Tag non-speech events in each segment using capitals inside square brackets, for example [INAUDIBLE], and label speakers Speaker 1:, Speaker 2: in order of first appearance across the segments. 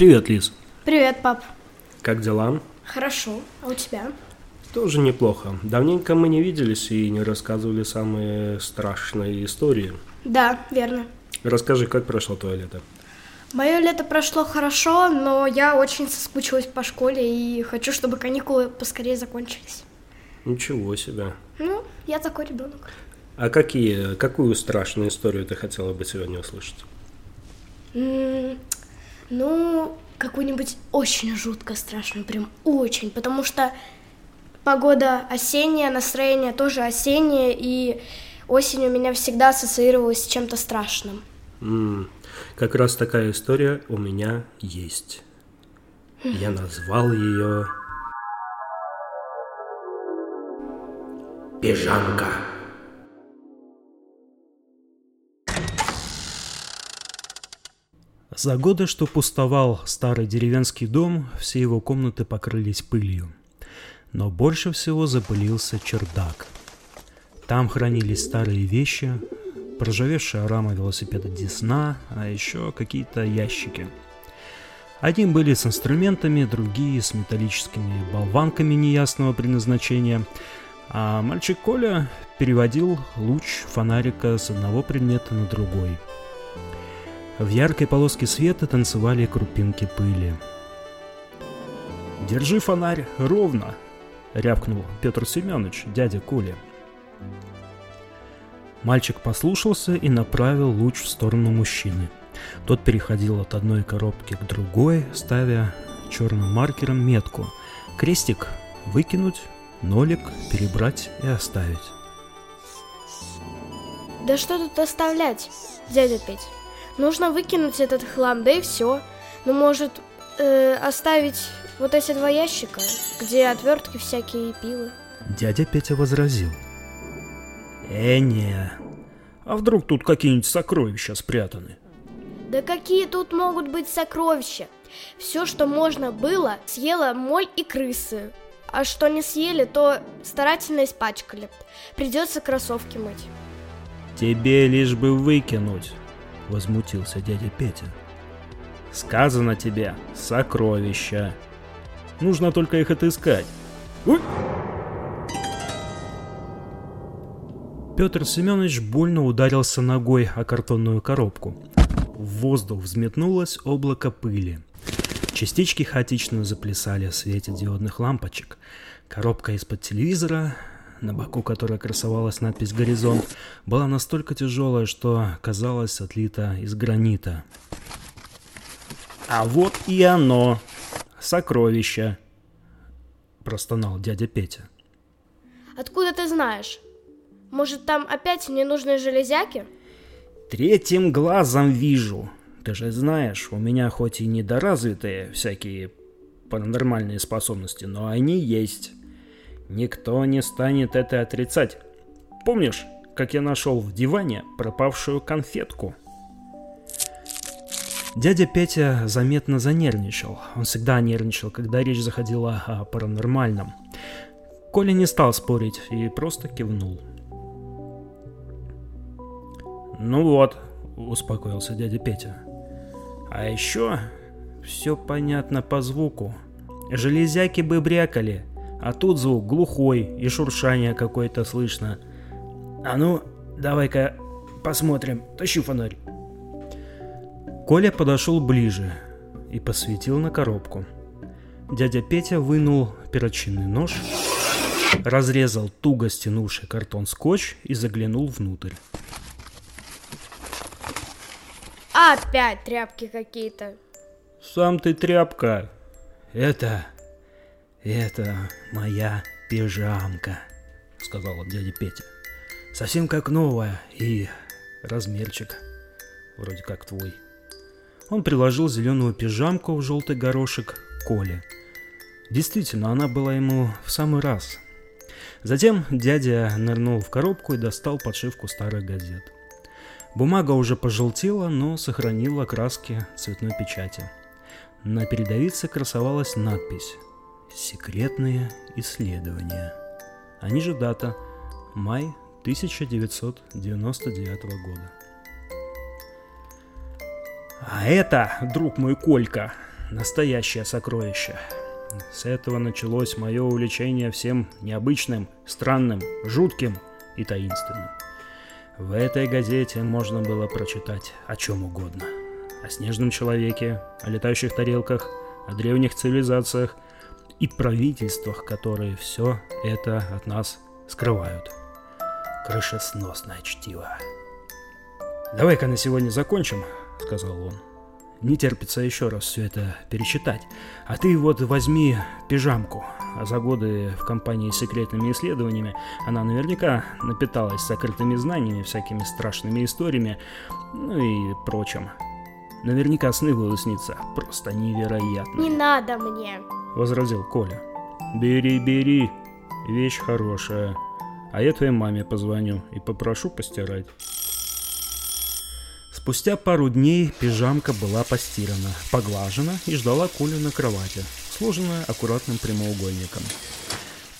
Speaker 1: Привет, Лиз.
Speaker 2: Привет, пап.
Speaker 1: Как дела?
Speaker 2: Хорошо. А у тебя?
Speaker 1: Тоже неплохо. Давненько мы не виделись и не рассказывали самые страшные истории.
Speaker 2: Да, верно.
Speaker 1: Расскажи, как прошло твое лето?
Speaker 2: Мое лето прошло хорошо, но я очень соскучилась по школе и хочу, чтобы каникулы поскорее закончились.
Speaker 1: Ничего себе.
Speaker 2: Ну, я такой ребенок.
Speaker 1: А какие, какую страшную историю ты хотела бы сегодня услышать?
Speaker 2: М, Ну, какую-нибудь очень жутко страшную, прям очень, потому что погода осенняя, настроение тоже осеннее, и осень у меня всегда ассоциировалась с чем-то страшным.
Speaker 1: М, как раз такая история у меня есть. Я [LAUGHS] назвал ее Пижамка.
Speaker 3: За годы, что пустовал старый деревенский дом, все его комнаты покрылись пылью. Но больше всего запылился чердак. Там хранились старые вещи, проржавевшая рама велосипеда Десна, а еще какие-то ящики. Одни были с инструментами, другие с металлическими болванками неясного предназначения, а мальчик Коля переводил луч фонарика с одного предмета на другой – в яркой полоске света танцевали крупинки пыли. «Держи фонарь ровно!» — рявкнул Петр Семенович, дядя Коля. Мальчик послушался и направил луч в сторону мужчины. Тот переходил от одной коробки к другой, ставя черным маркером метку. Крестик выкинуть, нолик перебрать и оставить.
Speaker 2: Да что тут оставлять, дядя Петь? Нужно выкинуть этот хлам, да и все. Ну, может, э, оставить вот эти два ящика, где отвертки всякие и пилы.
Speaker 3: Дядя Петя возразил. «Э, не. А вдруг тут какие-нибудь сокровища спрятаны?»
Speaker 2: Да какие тут могут быть сокровища? Все, что можно было, съела моль и крысы. А что не съели, то старательно испачкали. Придется кроссовки мыть.
Speaker 3: «Тебе лишь бы выкинуть», — возмутился дядя Петя. «Сказано тебе, сокровища. Нужно только их отыскать. Ой!» Петр Семенович больно ударился ногой о картонную коробку. В воздух взметнулось облако пыли. Частички хаотично заплясали в свете диодных лампочек. Коробка из-под телевизора, на боку которой красовалась надпись «Горизонт», была настолько тяжелая, что казалось отлита из гранита. «А вот и оно! Сокровище!» – простонал дядя Петя.
Speaker 2: Откуда ты знаешь? Может, там опять ненужные железяки?
Speaker 3: Третьим глазом вижу. Ты же знаешь, у меня хоть и недоразвитые всякие паранормальные способности, но они есть. Никто не станет это отрицать. Помнишь, как я нашел в диване пропавшую конфетку? Дядя Петя заметно занервничал. Он всегда нервничал, когда речь заходила о паранормальном. Коля не стал спорить и просто кивнул. «Ну вот», — успокоился дядя Петя. «А еще все понятно по звуку. Железяки бы брякали, а тут звук глухой и шуршание какое-то слышно. А ну, давай-ка посмотрим, тащи фонарь». Коля подошел ближе и посветил на коробку. Дядя Петя вынул перочинный нож, разрезал туго стянувший картон скотч и заглянул внутрь.
Speaker 2: Опять тряпки какие-то.
Speaker 3: Сам ты тряпка. Это... Это моя пижамка, сказал дядя Петя. Совсем как новая и размерчик. Вроде как твой. Он приложил зеленую пижамку в желтый горошек Коле. Действительно, она была ему в самый раз. Затем дядя нырнул в коробку и достал подшивку старых газет. Бумага уже пожелтела, но сохранила краски цветной печати. На передовице красовалась надпись «Секретные исследования». А ниже дата – май 1999 года. «А это, друг мой Колька, настоящее сокровище. С этого началось мое увлечение всем необычным, странным, жутким и таинственным. В этой газете можно было прочитать о чем угодно. О снежном человеке, о летающих тарелках, о древних цивилизациях и правительствах, которые все это от нас скрывают. Крышесносное чтиво. «Давай-ка на сегодня закончим», — сказал он. Не терпится еще раз все это перечитать. А ты вот возьми пижамку. А за годы в компании с секретными исследованиями она наверняка напиталась закрытыми знаниями, всякими страшными историями, ну и прочим. Наверняка сны будут сниться. Просто невероятно.
Speaker 2: Не надо мне.
Speaker 3: Возразил Коля. Бери, бери. Вещь хорошая. А я твоей маме позвоню и попрошу постирать. Спустя пару дней пижамка была постирана, поглажена и ждала Колю на кровати, сложенная аккуратным прямоугольником.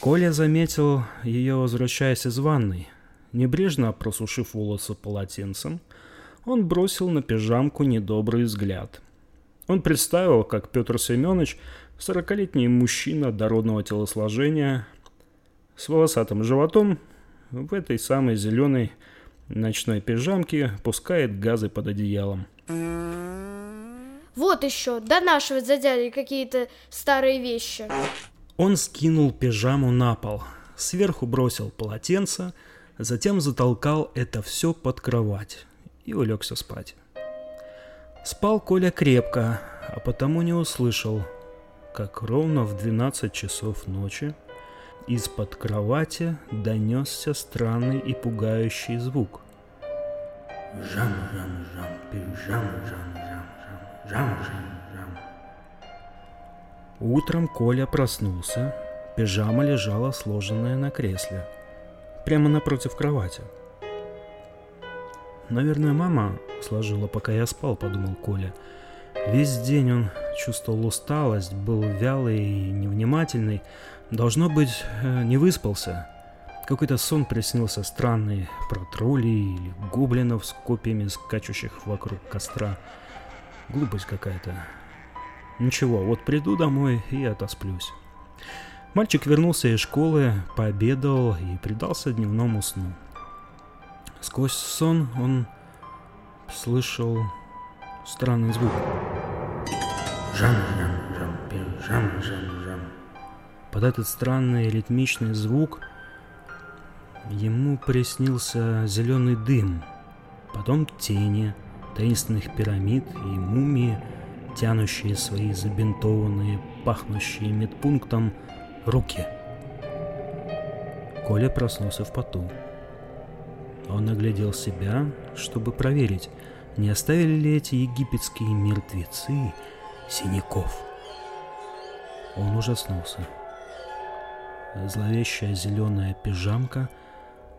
Speaker 3: Коля заметил ее, возвращаясь из ванной. Небрежно просушив волосы полотенцем, он бросил на пижамку недобрый взгляд. Он представил, как Петр Семенович, сорокалетний мужчина дородного телосложения, с волосатым животом, в этой самой зеленой ночной пижамки пускает газы под одеялом.
Speaker 2: Вот еще, донашивать за дядей какие-то старые вещи.
Speaker 3: Он скинул пижаму на пол, сверху бросил полотенце, затем затолкал это все под кровать и улегся спать. Спал Коля крепко, а потому не услышал, как ровно в 12 часов ночи из-под кровати донесся странный и пугающий звук. Жам-жам-жам, пижам-жам-жам-жам, жам-жам-жам. Утром Коля проснулся. Пижама лежала сложенная на кресле, прямо напротив кровати. Наверное, мама сложила, пока я спал, подумал Коля. Весь день он чувствовал усталость, был вялый и невнимательный, Должно быть, э, не выспался. Какой-то сон приснился странный про троллей или гоблинов с копьями, скачущих вокруг костра. Глупость какая-то. Ничего, вот приду домой и отосплюсь. Мальчик вернулся из школы, пообедал и предался дневному сну. Сквозь сон он слышал странный звук. Под этот странный ритмичный звук ему приснился зеленый дым, потом тени таинственных пирамид и мумии, тянущие свои забинтованные, пахнущие медпунктом руки. Коля проснулся в поту. Он оглядел себя, чтобы проверить, не оставили ли эти египетские мертвецы синяков. Он ужаснулся. Зловещая зеленая пижамка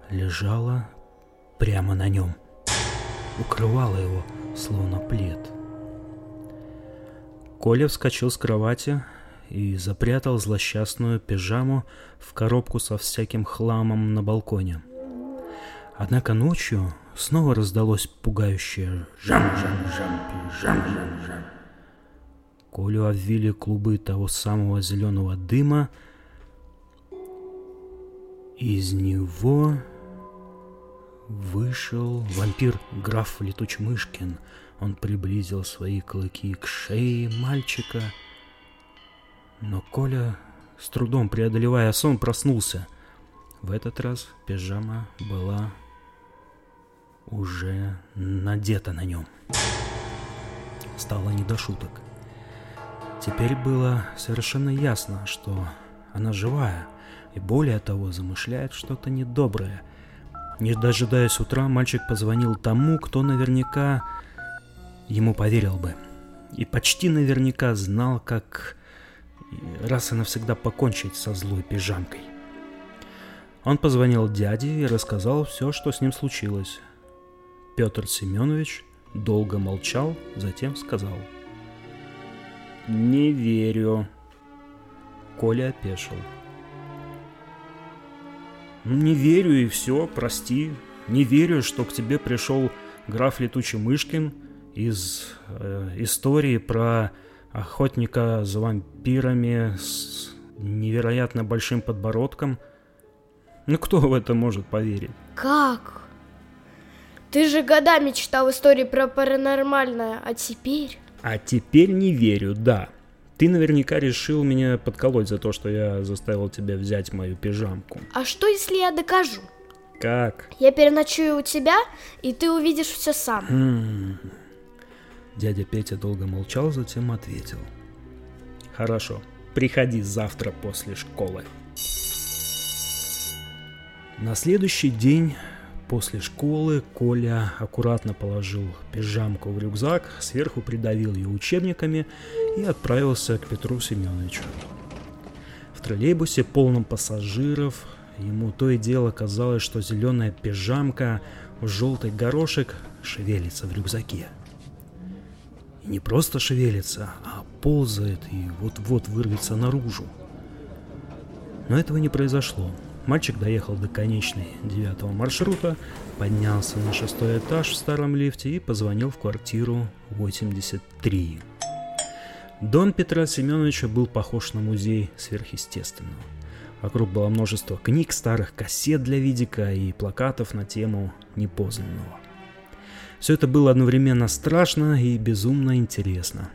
Speaker 3: лежала прямо на нем. Укрывала его, словно плед. Коля вскочил с кровати и запрятал злосчастную пижаму в коробку со всяким хламом на балконе. Однако ночью снова раздалось пугающее «жам-жам-жам-жам-жам-жам». Колю обвили клубы того самого зеленого дыма, из него вышел вампир граф Летучмышкин. Он приблизил свои клыки к шее мальчика. Но Коля, с трудом преодолевая сон, проснулся. В этот раз пижама была уже надета на нем. Стало не до шуток. Теперь было совершенно ясно, что она живая — и более того замышляет что-то недоброе. Не дожидаясь утра, мальчик позвонил тому, кто наверняка ему поверил бы. И почти наверняка знал, как раз и навсегда покончить со злой пижамкой. Он позвонил дяде и рассказал все, что с ним случилось. Петр Семенович долго молчал, затем сказал. «Не верю». Коля опешил. Не верю и все, прости. Не верю, что к тебе пришел граф Летучий Мышкин из э, истории про охотника за вампирами с невероятно большим подбородком. Ну кто в это может поверить?
Speaker 2: Как? Ты же годами читал истории про паранормальное, а теперь...
Speaker 3: А теперь не верю, да. Ты наверняка решил меня подколоть за то, что я заставил тебя взять мою пижамку.
Speaker 2: А что, если я докажу?
Speaker 3: Как?
Speaker 2: Я переночую у тебя, и ты увидишь все сам.
Speaker 3: М. Дядя Петя долго молчал, затем ответил. Хорошо, приходи завтра после школы. На следующий день после школы Коля аккуратно положил пижамку в рюкзак, сверху придавил ее учебниками и отправился к Петру Семеновичу. В троллейбусе, полном пассажиров, ему то и дело казалось, что зеленая пижамка в желтый горошек шевелится в рюкзаке. И не просто шевелится, а ползает и вот-вот вырвется наружу. Но этого не произошло. Мальчик доехал до конечной девятого маршрута, поднялся на шестой этаж в старом лифте и позвонил в квартиру 83. Дом Петра Семеновича был похож на музей сверхъестественного. Вокруг было множество книг, старых кассет для видика и плакатов на тему непознанного. Все это было одновременно страшно и безумно интересно.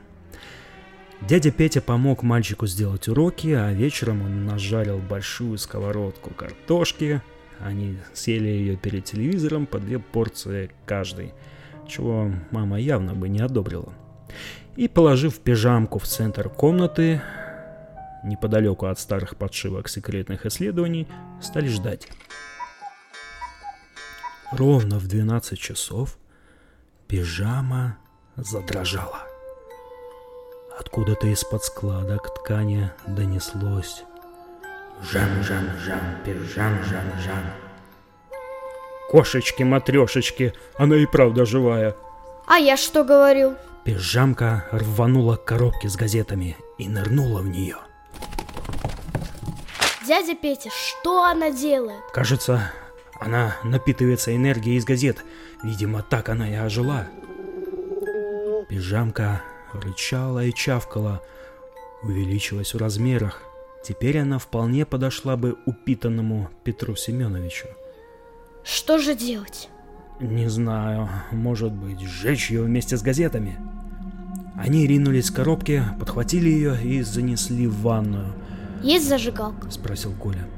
Speaker 3: Дядя Петя помог мальчику сделать уроки, а вечером он нажарил большую сковородку картошки. Они съели ее перед телевизором по две порции каждый, чего мама явно бы не одобрила. И положив пижамку в центр комнаты, неподалеку от старых подшивок секретных исследований, стали ждать. Ровно в 12 часов пижама задрожала. Откуда-то из-под складок ткани донеслось «Жам-жам-жам, пижам-жам-жам». Кошечки-матрешечки, она и правда живая.
Speaker 2: А я что говорил?
Speaker 3: Пижамка рванула к коробке с газетами и нырнула в нее.
Speaker 2: Дядя Петя, что она делает?
Speaker 3: Кажется, она напитывается энергией из газет. Видимо, так она и ожила. Пижамка рычала и чавкала, увеличилась в размерах. Теперь она вполне подошла бы упитанному Петру Семеновичу.
Speaker 2: Что же делать?
Speaker 3: Не знаю, может быть, сжечь ее вместе с газетами. Они ринулись к коробке, подхватили ее и занесли в ванную,
Speaker 2: Есть зажигалка?
Speaker 3: спросил Коля.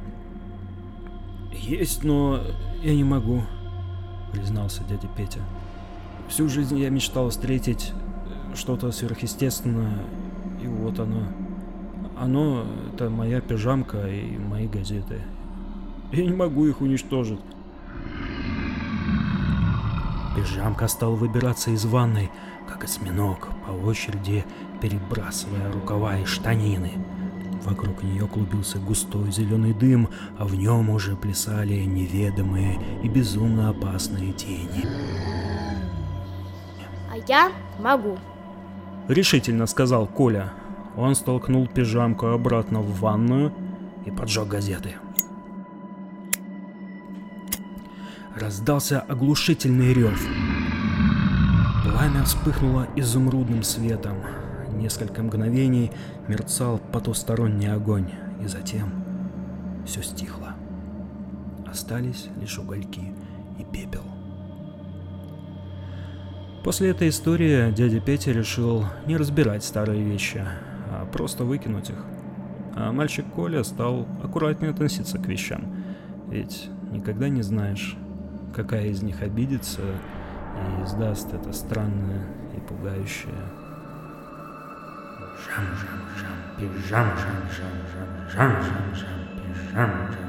Speaker 3: Есть, но я не могу, признался дядя Петя. Всю жизнь я мечтал встретить что-то сверхъестественное, и вот оно. Оно — это моя пижамка и мои газеты. Я не могу их уничтожить. Пижамка стал выбираться из ванной, как осьминог, по очереди перебрасывая рукава и штанины. Вокруг нее клубился густой зеленый дым, а в нем уже плясали неведомые и безумно опасные тени.
Speaker 2: А я могу.
Speaker 3: Решительно сказал Коля. Он столкнул пижамку обратно в ванную и поджег газеты. Раздался оглушительный рев. Пламя вспыхнуло изумрудным светом. Несколько мгновений мерцал потусторонний огонь, и затем все стихло. Остались лишь угольки и пепел. После этой истории дядя Петя решил не разбирать старые вещи, а просто выкинуть их. А мальчик Коля стал аккуратнее относиться к вещам, ведь никогда не знаешь, какая из них обидится и издаст это странное и пугающее жам-жам-жам, пижам-жам-жам-жам, жам-жам-жам, пижам-жам-жам.